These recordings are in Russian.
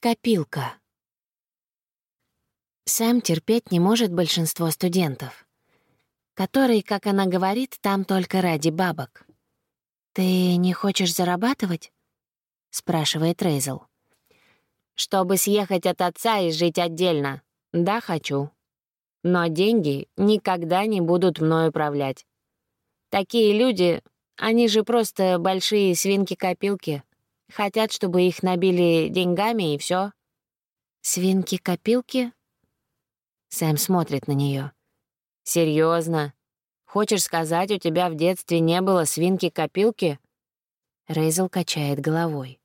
Копилка. Сэм терпеть не может большинство студентов, которые, как она говорит, там только ради бабок. «Ты не хочешь зарабатывать?» — спрашивает Рейзел. «Чтобы съехать от отца и жить отдельно. Да, хочу. Но деньги никогда не будут мной управлять. Такие люди, они же просто большие свинки-копилки. Хотят, чтобы их набили деньгами, и все. «Свинки-копилки?» Сэм смотрит на нее. Серьезно? Хочешь сказать, у тебя в детстве не было свинки-копилки?» Рейзел качает головой.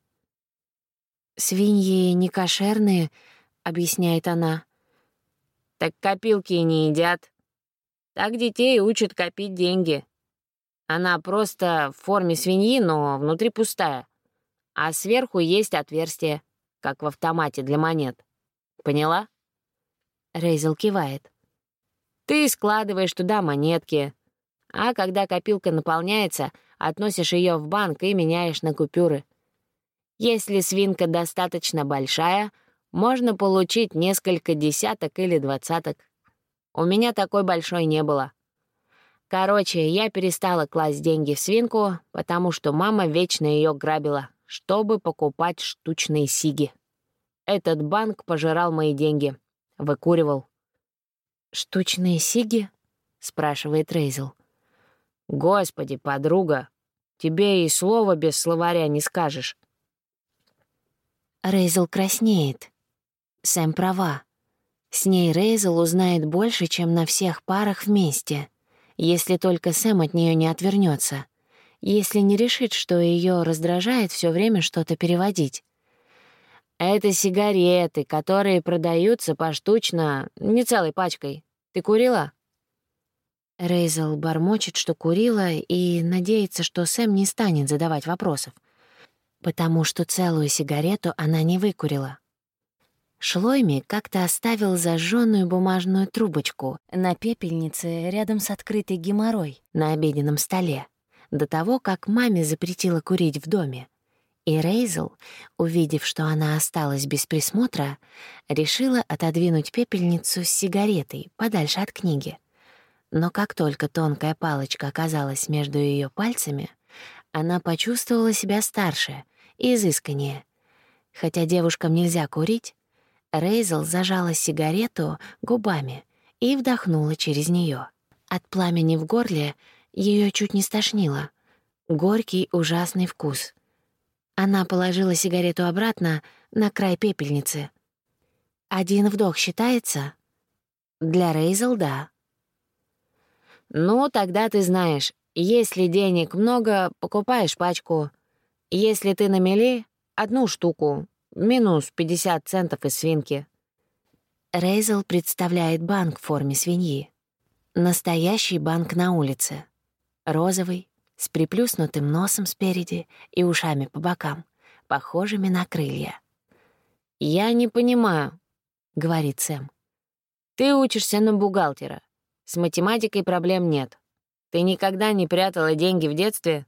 «Свиньи не кошерные», — объясняет она. «Так копилки и не едят. Так детей учат копить деньги. Она просто в форме свиньи, но внутри пустая. А сверху есть отверстие, как в автомате для монет. Поняла?» Рейзел кивает. Ты складываешь туда монетки, а когда копилка наполняется, относишь ее в банк и меняешь на купюры. Если свинка достаточно большая, можно получить несколько десяток или двадцаток. У меня такой большой не было. Короче, я перестала класть деньги в свинку, потому что мама вечно ее грабила, чтобы покупать штучные сиги. Этот банк пожирал мои деньги, выкуривал. «Штучные сиги?» — спрашивает Рейзел. «Господи, подруга, тебе и слова без словаря не скажешь». Рейзел краснеет. Сэм права. С ней Рейзел узнает больше, чем на всех парах вместе, если только Сэм от нее не отвернется, если не решит, что ее раздражает все время что-то переводить. Это сигареты, которые продаются поштучно, не целой пачкой. Ты курила?» Рейзел бормочет, что курила, и надеется, что Сэм не станет задавать вопросов, потому что целую сигарету она не выкурила. Шлойми как-то оставил зажженную бумажную трубочку на пепельнице рядом с открытой геморрой на обеденном столе, до того, как маме запретила курить в доме. И Рейзел, увидев, что она осталась без присмотра, решила отодвинуть пепельницу с сигаретой подальше от книги. Но как только тонкая палочка оказалась между ее пальцами, она почувствовала себя старше и изысканнее. Хотя девушкам нельзя курить, Рейзел зажала сигарету губами и вдохнула через нее. От пламени в горле ее чуть не стошнило. Горький ужасный вкус — она положила сигарету обратно на край пепельницы. «Один вдох считается?» «Для Рейзел — да». «Ну, тогда ты знаешь, если денег много, покупаешь пачку. Если ты на мели — одну штуку, минус 50 центов из свинки». Рейзел представляет банк в форме свиньи. Настоящий банк на улице. Розовый, с приплюснутым носом спереди и ушами по бокам, похожими на крылья. «Я не понимаю», — говорит Сэм. «Ты учишься на бухгалтера. С математикой проблем нет. Ты никогда не прятала деньги в детстве?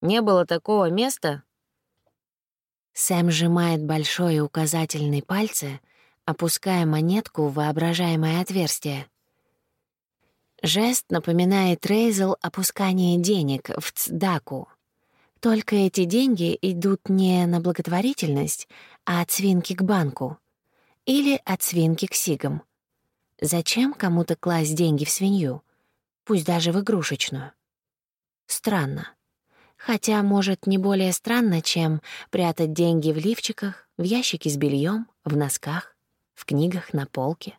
Не было такого места?» Сэм сжимает большой и указательный пальцы, опуская монетку в воображаемое отверстие. Жест напоминает Рейзел опускание денег в цдаку. Только эти деньги идут не на благотворительность, а от свинки к банку. Или от свинки к сигам. Зачем кому-то класть деньги в свинью? Пусть даже в игрушечную. Странно. Хотя, может, не более странно, чем прятать деньги в лифчиках, в ящике с бельем, в носках, в книгах на полке.